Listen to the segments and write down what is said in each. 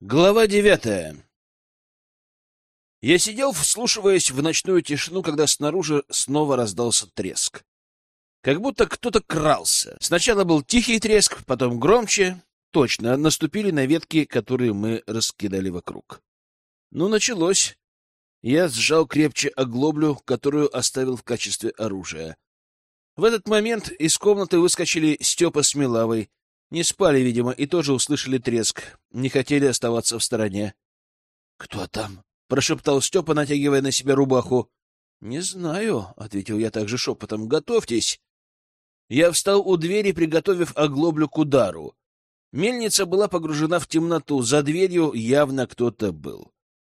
Глава девятая Я сидел, вслушиваясь в ночную тишину, когда снаружи снова раздался треск. Как будто кто-то крался. Сначала был тихий треск, потом громче. Точно, наступили на ветки, которые мы раскидали вокруг. Ну, началось. Я сжал крепче оглоблю, которую оставил в качестве оружия. В этот момент из комнаты выскочили Степа с Милавой. Не спали, видимо, и тоже услышали треск. Не хотели оставаться в стороне. — Кто там? — прошептал Степа, натягивая на себя рубаху. — Не знаю, — ответил я также шепотом. — Готовьтесь. Я встал у двери, приготовив оглоблю к удару. Мельница была погружена в темноту, за дверью явно кто-то был.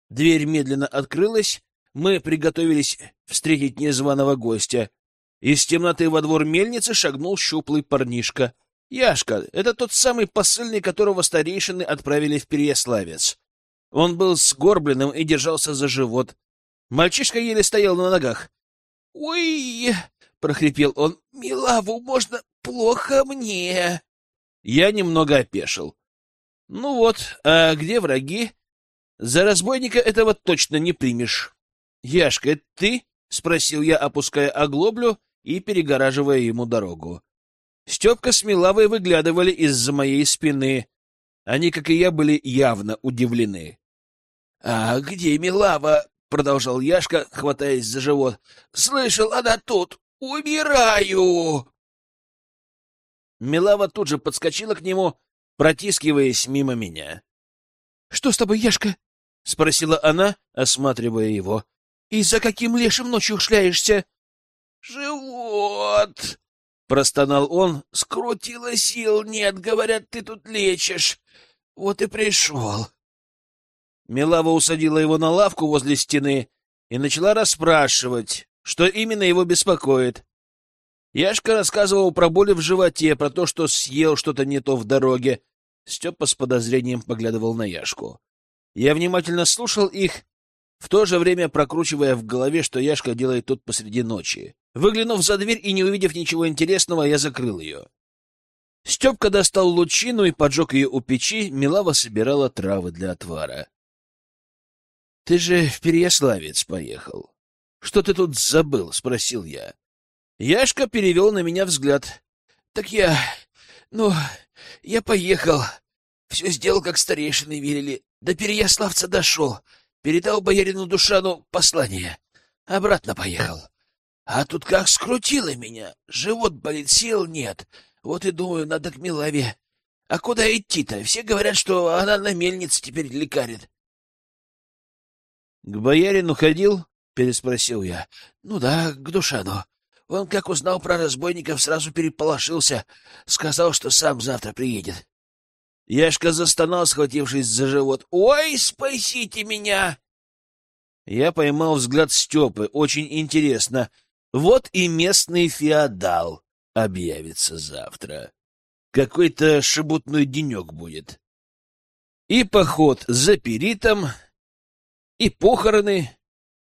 Дверь медленно открылась, мы приготовились встретить незваного гостя. Из темноты во двор мельницы шагнул щуплый парнишка. Яшка — это тот самый посыльный, которого старейшины отправили в Переяславец. Он был сгорбленным и держался за живот. Мальчишка еле стоял на ногах. — Ой! — прохрипел он. — Милаву можно плохо мне. Я немного опешил. — Ну вот, а где враги? За разбойника этого точно не примешь. — Яшка, ты? — спросил я, опуская оглоблю и перегораживая ему дорогу. Степка с Милавой выглядывали из-за моей спины. Они, как и я, были явно удивлены. — А где Милава? — продолжал Яшка, хватаясь за живот. — Слышал, она тут. Умираю! Милава тут же подскочила к нему, протискиваясь мимо меня. — Что с тобой, Яшка? — спросила она, осматривая его. — И за каким лешим ночью шляешься? «Живот!» — простонал он. «Скрутило сил нет, говорят, ты тут лечишь. Вот и пришел». Милава усадила его на лавку возле стены и начала расспрашивать, что именно его беспокоит. Яшка рассказывал про боли в животе, про то, что съел что-то не то в дороге. Степа с подозрением поглядывал на Яшку. Я внимательно слушал их, в то же время прокручивая в голове, что Яшка делает тут посреди ночи. Выглянув за дверь и не увидев ничего интересного, я закрыл ее. Степка достал лучину и поджег ее у печи, Милава собирала травы для отвара. — Ты же в Переяславец поехал. Что ты тут забыл? — спросил я. Яшка перевел на меня взгляд. — Так я... Ну, я поехал. Все сделал, как старейшины велели. До Переяславца дошел. Передал боярину Душану послание. Обратно поехал. А тут как скрутило меня. Живот болит, сил нет. Вот и думаю, надо к Милаве. А куда идти-то? Все говорят, что она на мельнице теперь лекарит. — К боярину ходил? — переспросил я. — Ну да, к Душану. Он, как узнал про разбойников, сразу переполошился. Сказал, что сам завтра приедет. Яшка застонал, схватившись за живот. «Ой, спасите меня!» Я поймал взгляд Степы. Очень интересно. Вот и местный феодал объявится завтра. Какой-то шебутной денек будет. И поход за перитом, и похороны,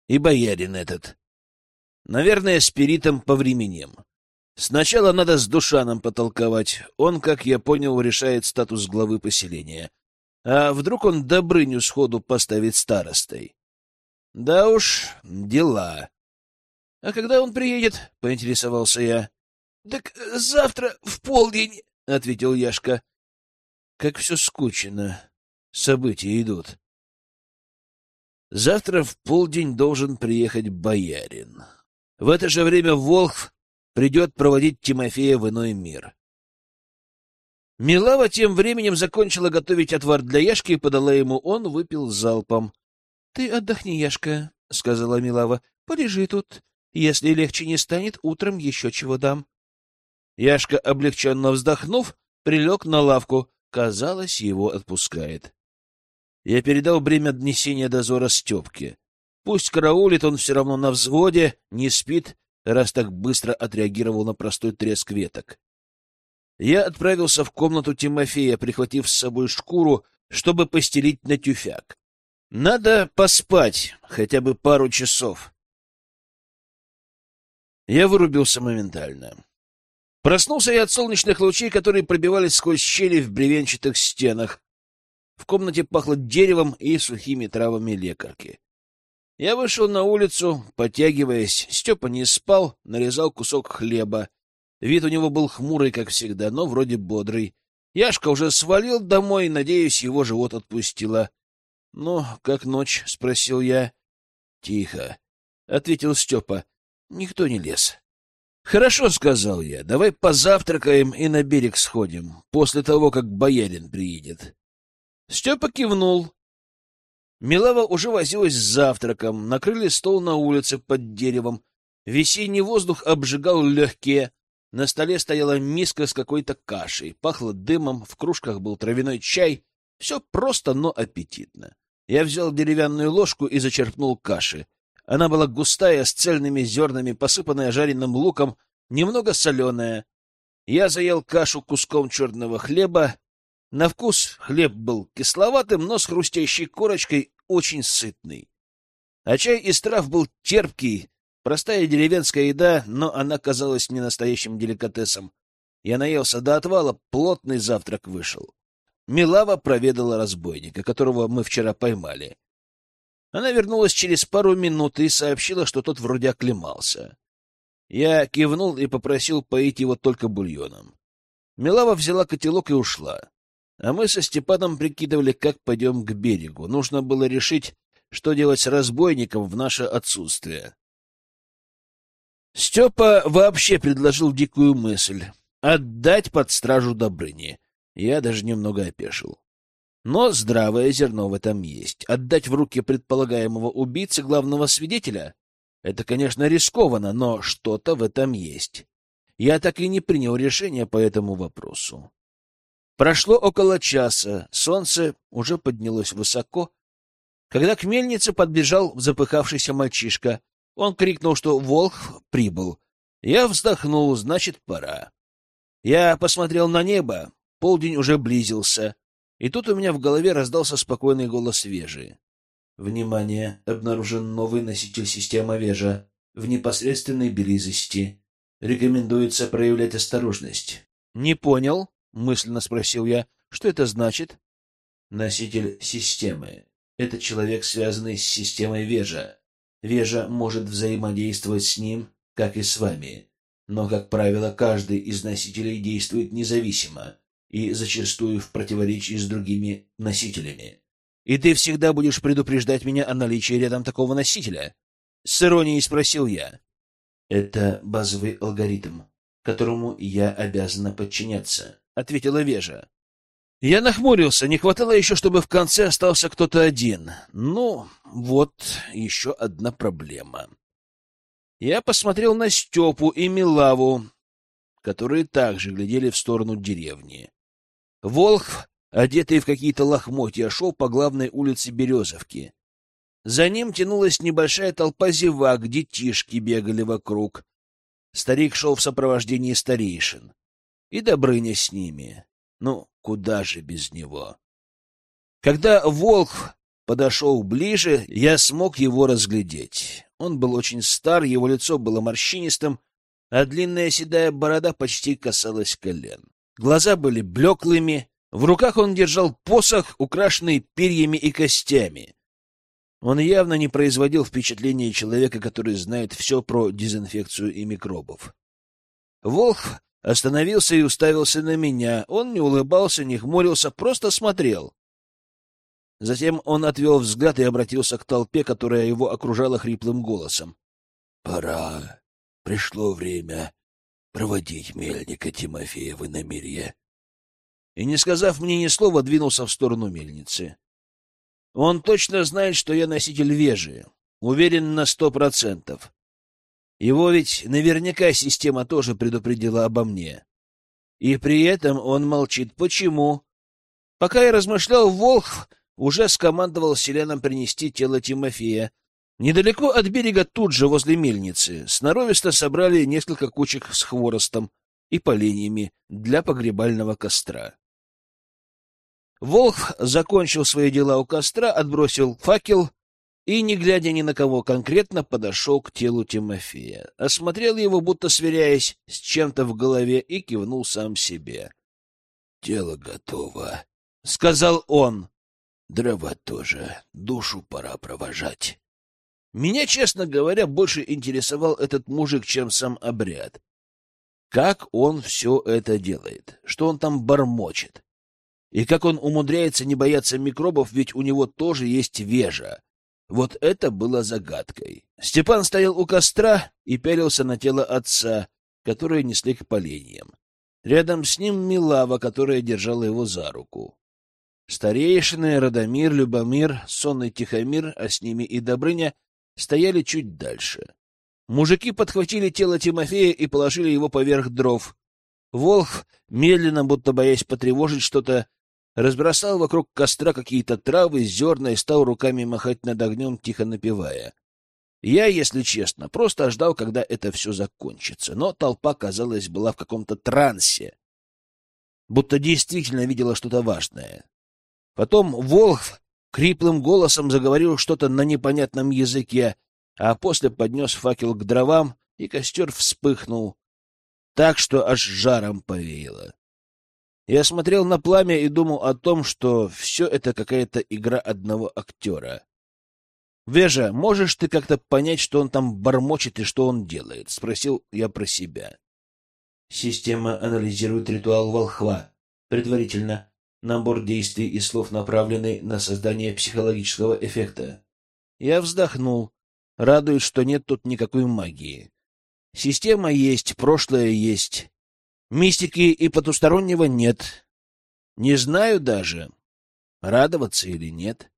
и боярин этот. Наверное, с перитом по временем. Сначала надо с Душаном потолковать. Он, как я понял, решает статус главы поселения. А вдруг он Добрыню сходу поставит старостой? Да уж, дела. — А когда он приедет? — поинтересовался я. — Так завтра в полдень, — ответил Яшка. — Как все скучно. События идут. Завтра в полдень должен приехать боярин. В это же время Волхв придет проводить Тимофея в иной мир. Милава тем временем закончила готовить отвар для Яшки и подала ему. Он выпил залпом. — Ты отдохни, Яшка, — сказала Милава. — Полежи тут. Если легче не станет, утром еще чего дам. Яшка, облегченно вздохнув, прилег на лавку. Казалось, его отпускает. Я передал бремя днесения дозора Степке. Пусть караулит, он все равно на взводе, не спит, раз так быстро отреагировал на простой треск веток. Я отправился в комнату Тимофея, прихватив с собой шкуру, чтобы постелить на тюфяк. Надо поспать хотя бы пару часов. Я вырубился моментально. Проснулся я от солнечных лучей, которые пробивались сквозь щели в бревенчатых стенах. В комнате пахло деревом и сухими травами лекарки. Я вышел на улицу, подтягиваясь. Степа не спал, нарезал кусок хлеба. Вид у него был хмурый, как всегда, но вроде бодрый. Яшка уже свалил домой, надеюсь, его живот отпустило. — Ну, как ночь? — спросил я. — Тихо, — ответил Степа. — Никто не лез. — Хорошо, — сказал я, — давай позавтракаем и на берег сходим, после того, как боярин приедет. Степа кивнул. Милава уже возилась с завтраком, накрыли стол на улице под деревом. Весенний воздух обжигал легкие. На столе стояла миска с какой-то кашей, пахло дымом, в кружках был травяной чай. Все просто, но аппетитно. Я взял деревянную ложку и зачерпнул каши. Она была густая, с цельными зернами, посыпанная жареным луком, немного соленая. Я заел кашу куском черного хлеба, на вкус хлеб был кисловатым, но с хрустящей корочкой очень сытный. А чай из трав был терпкий, простая деревенская еда, но она казалась не настоящим деликатесом. Я наелся до отвала, плотный завтрак вышел. Милава проведала разбойника, которого мы вчера поймали. Она вернулась через пару минут и сообщила, что тот вроде оклемался. Я кивнул и попросил поить его только бульоном. Милава взяла котелок и ушла. А мы со Степаном прикидывали, как пойдем к берегу. Нужно было решить, что делать с разбойником в наше отсутствие. Степа вообще предложил дикую мысль — отдать под стражу Добрыни. Я даже немного опешил. Но здравое зерно в этом есть. Отдать в руки предполагаемого убийцы главного свидетеля — это, конечно, рискованно, но что-то в этом есть. Я так и не принял решения по этому вопросу. Прошло около часа, солнце уже поднялось высоко, когда к мельнице подбежал запыхавшийся мальчишка. Он крикнул, что волк прибыл. Я вздохнул, значит, пора. Я посмотрел на небо, полдень уже близился, и тут у меня в голове раздался спокойный голос Вежи. «Внимание! Обнаружен новый носитель системы Вежа в непосредственной близости. Рекомендуется проявлять осторожность». «Не понял», — мысленно спросил я. «Что это значит?» «Носитель системы. Это человек, связанный с системой Вежа. Вежа может взаимодействовать с ним, как и с вами. Но, как правило, каждый из носителей действует независимо и зачастую в противоречии с другими носителями. «И ты всегда будешь предупреждать меня о наличии рядом такого носителя?» — с иронией спросил я. «Это базовый алгоритм, которому я обязана подчиняться», — ответила Вежа. Я нахмурился, не хватало еще, чтобы в конце остался кто-то один. Ну, вот еще одна проблема. Я посмотрел на Степу и Милаву, которые также глядели в сторону деревни. Волх, одетый в какие-то лохмотья, шел по главной улице Березовки. За ним тянулась небольшая толпа зевак, детишки бегали вокруг. Старик шел в сопровождении старейшин и Добрыня с ними. Ну, куда же без него? Когда волк подошел ближе, я смог его разглядеть. Он был очень стар, его лицо было морщинистым, а длинная седая борода почти касалась колен. Глаза были блеклыми, в руках он держал посох, украшенный перьями и костями. Он явно не производил впечатления человека, который знает все про дезинфекцию и микробов. Волх Остановился и уставился на меня. Он не улыбался, не хмурился, просто смотрел. Затем он отвел взгляд и обратился к толпе, которая его окружала хриплым голосом. — Пора. Пришло время проводить мельника Тимофеева на мире. И, не сказав мне ни слова, двинулся в сторону мельницы. Он точно знает, что я носитель вежи. Уверен на сто процентов. Его ведь наверняка система тоже предупредила обо мне. И при этом он молчит. Почему? Пока я размышлял, Волх уже скомандовал селянам принести тело Тимофея. Недалеко от берега, тут же, возле мельницы, сноровисто собрали несколько кучек с хворостом и поленьями для погребального костра. Волх закончил свои дела у костра, отбросил факел и, не глядя ни на кого конкретно, подошел к телу Тимофея, осмотрел его, будто сверяясь с чем-то в голове, и кивнул сам себе. — Тело готово, — сказал он. Дрова тоже. Душу пора провожать. Меня, честно говоря, больше интересовал этот мужик, чем сам обряд. Как он все это делает? Что он там бормочет? И как он умудряется не бояться микробов, ведь у него тоже есть вежа. Вот это было загадкой. Степан стоял у костра и пялился на тело отца, которое несли к поленьям. Рядом с ним Милава, которая держала его за руку. Старейшины Радомир, Любомир, сонный Тихомир, а с ними и Добрыня, стояли чуть дальше. Мужики подхватили тело Тимофея и положили его поверх дров. Волх, медленно, будто боясь потревожить что-то, разбросал вокруг костра какие-то травы, зерна и стал руками махать над огнем, тихо напевая. Я, если честно, просто ждал, когда это все закончится, но толпа, казалось, была в каком-то трансе, будто действительно видела что-то важное. Потом Волх хриплым голосом заговорил что-то на непонятном языке, а после поднес факел к дровам, и костер вспыхнул так, что аж жаром повеяло. Я смотрел на пламя и думал о том, что все это какая-то игра одного актера. «Вежа, можешь ты как-то понять, что он там бормочет и что он делает?» — спросил я про себя. Система анализирует ритуал волхва. Предварительно. Набор действий и слов, направленный на создание психологического эффекта. Я вздохнул. Радует, что нет тут никакой магии. Система есть, прошлое есть. Мистики и потустороннего нет. Не знаю даже, радоваться или нет.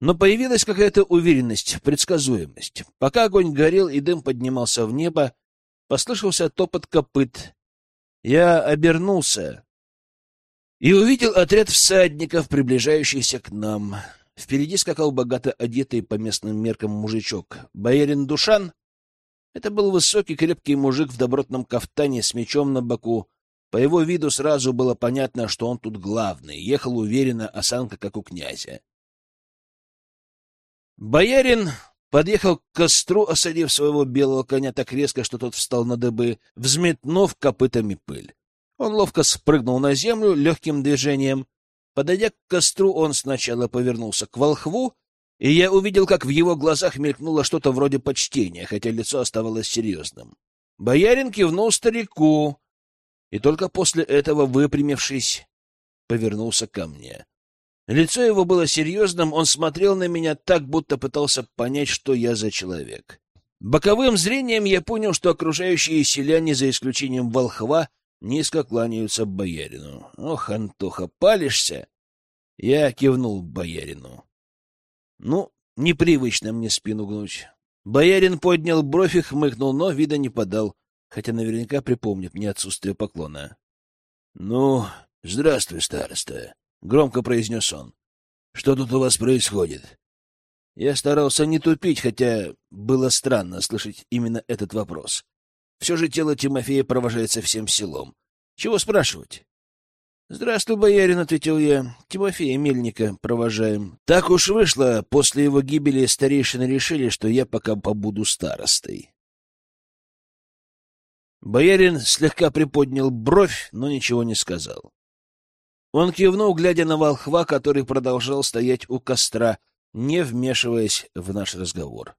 Но появилась какая-то уверенность, предсказуемость. Пока огонь горел и дым поднимался в небо, послышался топот копыт. Я обернулся и увидел отряд всадников, приближающийся к нам. Впереди скакал богато одетый по местным меркам мужичок. Боярин Душан — это был высокий крепкий мужик в добротном кафтане с мечом на боку. По его виду сразу было понятно, что он тут главный. Ехал уверенно, осанка как у князя. Боярин подъехал к костру, осадив своего белого коня так резко, что тот встал на дыбы, взметнув копытами пыль. Он ловко спрыгнул на землю легким движением. Подойдя к костру, он сначала повернулся к волхву, и я увидел, как в его глазах мелькнуло что-то вроде почтения, хотя лицо оставалось серьезным. Боярин кивнул старику, и только после этого, выпрямившись, повернулся ко мне. Лицо его было серьезным, он смотрел на меня так, будто пытался понять, что я за человек. Боковым зрением я понял, что окружающие селяне, за исключением волхва, низко кланяются боярину. «Ох, Антоха, палишься?» Я кивнул боярину. «Ну, непривычно мне спину гнуть». Боярин поднял бровь и хмыкнул, но вида не подал, хотя наверняка припомнит мне отсутствие поклона. — Ну, здравствуй, староста. — громко произнес он. — Что тут у вас происходит? Я старался не тупить, хотя было странно слышать именно этот вопрос. Все же тело Тимофея провожается всем селом. Чего спрашивать? — Здравствуй, боярин, — ответил я. — Тимофея Мельника провожаем. Так уж вышло, после его гибели старейшины решили, что я пока побуду старостой. Боярин слегка приподнял бровь, но ничего не сказал. Он кивнул, глядя на волхва, который продолжал стоять у костра, не вмешиваясь в наш разговор.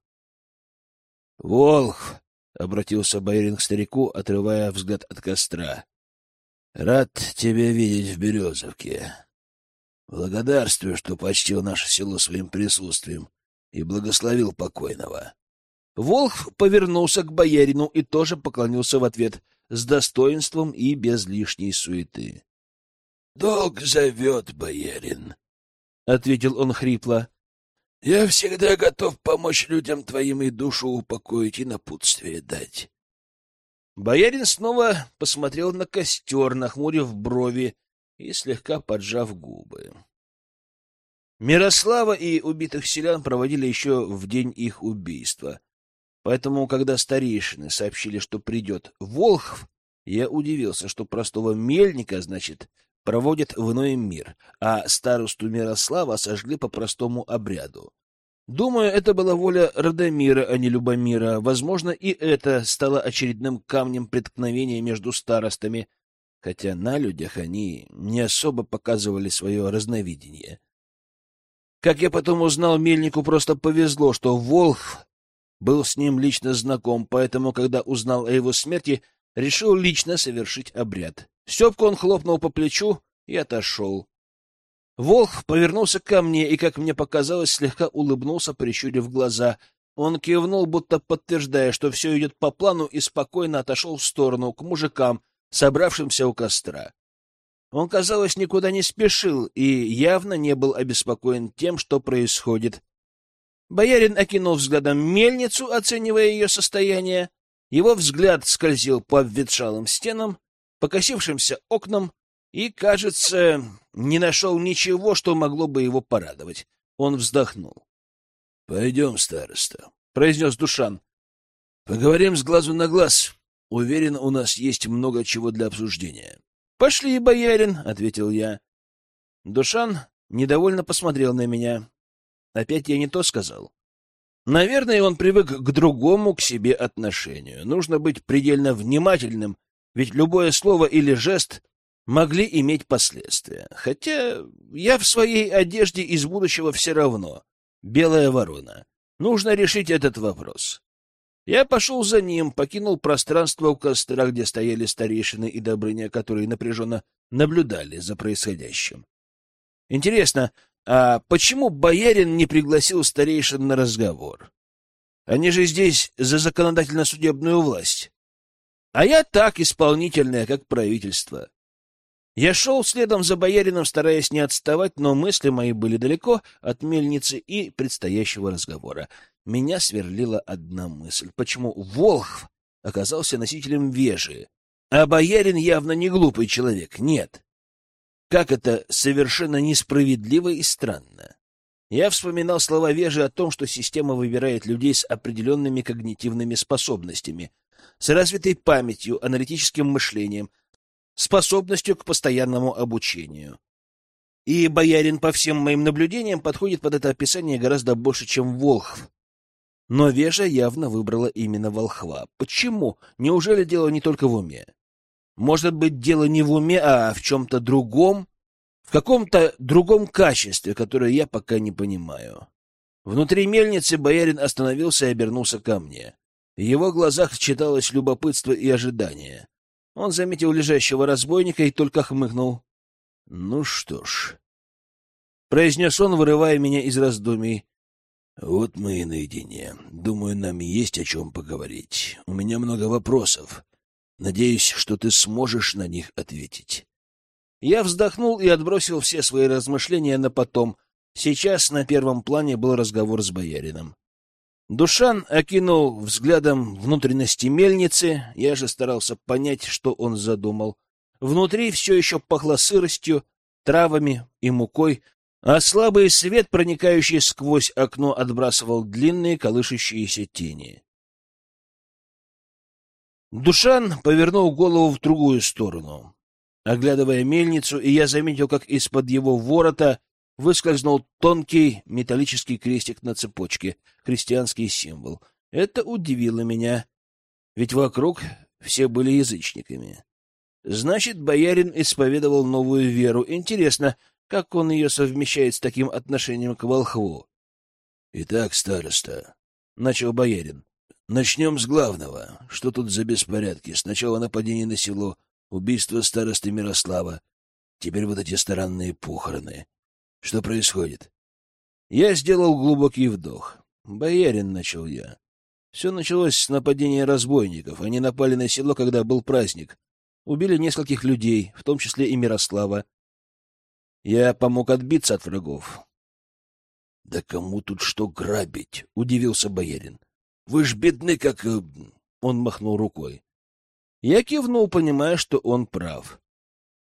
— Волх! — обратился Байрин к старику, отрывая взгляд от костра. — Рад тебя видеть в Березовке. Благодарствую, что почтил наше село своим присутствием и благословил покойного. Волх повернулся к боярину и тоже поклонился в ответ с достоинством и без лишней суеты. Долг зовет, боярин, — ответил он хрипло. — Я всегда готов помочь людям твоим и душу упокоить и напутствие дать. Боярин снова посмотрел на костер, нахмурив брови и слегка поджав губы. Мирослава и убитых селян проводили еще в день их убийства. Поэтому, когда старейшины сообщили, что придет Волхв, я удивился, что простого мельника, значит, проводят в иной мир, а старосту Мирослава сожгли по простому обряду. Думаю, это была воля Радомира, а не Любомира. Возможно, и это стало очередным камнем преткновения между старостами, хотя на людях они не особо показывали свое разновидение. Как я потом узнал, мельнику просто повезло, что Волх был с ним лично знаком, поэтому, когда узнал о его смерти, решил лично совершить обряд. Степку он хлопнул по плечу и отошел. Волх повернулся ко мне и, как мне показалось, слегка улыбнулся, прищурив глаза. Он кивнул, будто подтверждая, что все идет по плану, и спокойно отошел в сторону, к мужикам, собравшимся у костра. Он, казалось, никуда не спешил и явно не был обеспокоен тем, что происходит. Боярин окинул взглядом мельницу, оценивая ее состояние. Его взгляд скользил по обветшалым стенам, покосившимся окнам, и, кажется, не нашел ничего, что могло бы его порадовать. Он вздохнул. — Пойдем, староста, — произнес Душан. — Поговорим с глазу на глаз. Уверен, у нас есть много чего для обсуждения. — Пошли, боярин, — ответил я. Душан недовольно посмотрел на меня. Опять я не то сказал. Наверное, он привык к другому к себе отношению. Нужно быть предельно внимательным, ведь любое слово или жест могли иметь последствия. Хотя я в своей одежде из будущего все равно. Белая ворона. Нужно решить этот вопрос. Я пошел за ним, покинул пространство у костра, где стояли старейшины и Добрыня, которые напряженно наблюдали за происходящим. Интересно, а почему боярин не пригласил старейшин на разговор? Они же здесь за законодательно-судебную власть. А я так исполнительная, как правительство. Я шел следом за боярином, стараясь не отставать, но мысли мои были далеко от мельницы и предстоящего разговора меня сверлила одна мысль. Почему Волхв оказался носителем вежи, а боярин явно не глупый человек? Нет. Как это совершенно несправедливо и странно. Я вспоминал слова Вежи о том, что система выбирает людей с определенными когнитивными способностями, с развитой памятью, аналитическим мышлением, способностью к постоянному обучению. И боярин, по всем моим наблюдениям, подходит под это описание гораздо больше, чем Волхв. Но Вежа явно выбрала именно волхва. Почему? Неужели дело не только в уме? Может быть, дело не в уме, а в чем-то другом? В каком-то другом качестве, которое я пока не понимаю. Внутри мельницы боярин остановился и обернулся ко мне. В его глазах читалось любопытство и ожидание. Он заметил лежащего разбойника и только хмыкнул. — Ну что ж, — произнес он, вырывая меня из раздумий. Вот мы и наедине. Думаю, нам есть о чем поговорить. У меня много вопросов. Надеюсь, что ты сможешь на них ответить. Я вздохнул и отбросил все свои размышления на потом. Сейчас на первом плане был разговор с боярином. Душан окинул взглядом внутренности мельницы, я же старался понять, что он задумал. Внутри все еще пахло сыростью, травами и мукой, а слабый свет, проникающий сквозь окно, отбрасывал длинные колышущиеся тени. Душан повернул голову в другую сторону, оглядывая мельницу, и я заметил, как из-под его ворота выскользнул тонкий металлический крестик на цепочке, христианский символ. Это удивило меня, ведь вокруг все были язычниками. Значит, боярин исповедовал новую веру. Интересно, как он ее совмещает с таким отношением к волхву? — Итак, староста, — начал боярин, — начнем с главного. Что тут за беспорядки? Сначала нападение на село, убийство старосты Мирослава, теперь вот эти странные похороны. Что происходит? Я сделал глубокий вдох. Боярин, — начал я. Все началось с нападения разбойников. Они напали на село, когда был праздник. Убили нескольких людей, в том числе и Мирослава. Я помог отбиться от врагов. — Да кому тут что грабить? — удивился боярин. — Вы ж бедны, как... Э, он махнул рукой. Я кивнул, понимая, что он прав.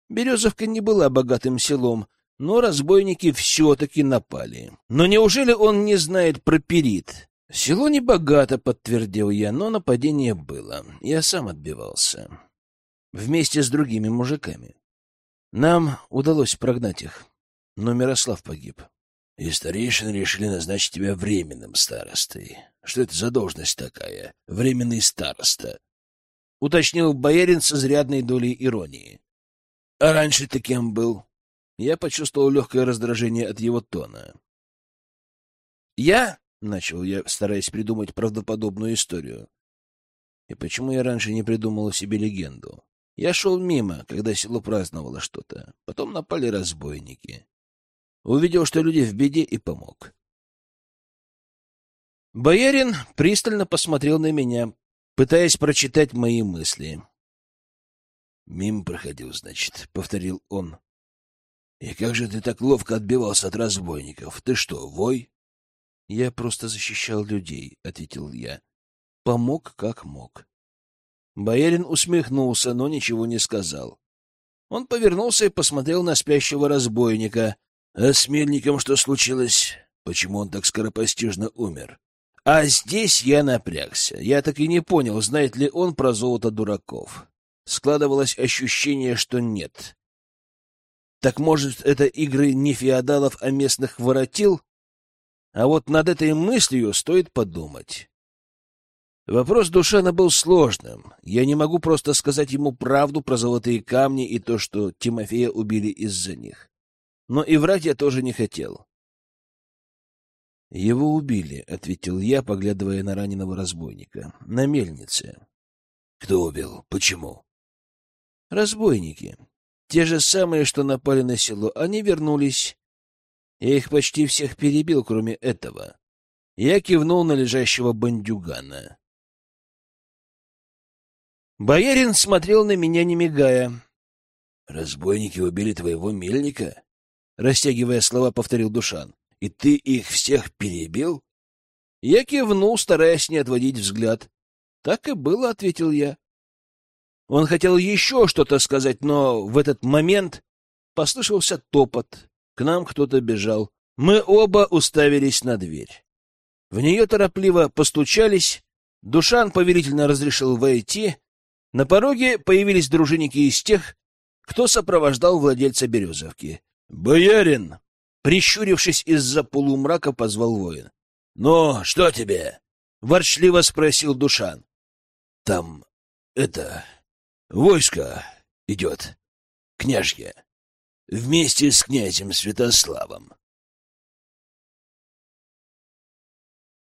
Березовка не была богатым селом, но разбойники все-таки напали. Но неужели он не знает про Перит? Село не богато, подтвердил я, но нападение было. Я сам отбивался. Вместе с другими мужиками. Нам удалось прогнать их, но Мирослав погиб. И старейшины решили назначить тебя временным старостой. Что это за должность такая? Временный староста. Уточнил боярин с изрядной долей иронии. А раньше ты кем был? Я почувствовал легкое раздражение от его тона. Я, — начал я, стараясь придумать правдоподобную историю. И почему я раньше не придумал себе легенду? Я шел мимо, когда село праздновало что-то. Потом напали разбойники. Увидел, что люди в беде, и помог. Боярин пристально посмотрел на меня, пытаясь прочитать мои мысли. «Мимо проходил, значит», — повторил он. «И как же ты так ловко отбивался от разбойников? Ты что, вой?» «Я просто защищал людей», — ответил я. «Помог, как мог». Боярин усмехнулся, но ничего не сказал. Он повернулся и посмотрел на спящего разбойника. «А с мельником что случилось? Почему он так скоропостижно умер?» А здесь я напрягся. Я так и не понял, знает ли он про золото дураков. Складывалось ощущение, что нет. Так может, это игры не феодалов, а местных воротил? А вот над этой мыслью стоит подумать. Вопрос Душана был сложным. Я не могу просто сказать ему правду про золотые камни и то, что Тимофея убили из-за них. Но и врать я тоже не хотел. «Его убили», — ответил я, поглядывая на раненого разбойника. «На мельнице». «Кто убил? Почему?» «Разбойники. Те же самые, что напали на село. Они вернулись. Я их почти всех перебил, кроме этого». Я кивнул на лежащего бандюгана. Боярин смотрел на меня, не мигая. «Разбойники убили твоего мельника?» Растягивая слова, повторил Душан. И ты их всех перебил? Я кивнул, стараясь не отводить взгляд. Так и было, ответил я. Он хотел еще что-то сказать, но в этот момент послышался топот. К нам кто-то бежал. Мы оба уставились на дверь. В нее торопливо постучались. Душан повелительно разрешил войти. На пороге появились дружинники из тех, кто сопровождал владельца Березовки. «Боярин!» Прищурившись из-за полумрака, позвал воин. — Ну, что тебе? — ворчливо спросил Душан. — Там это... войско идет. Княжье. Вместе с князем Святославом.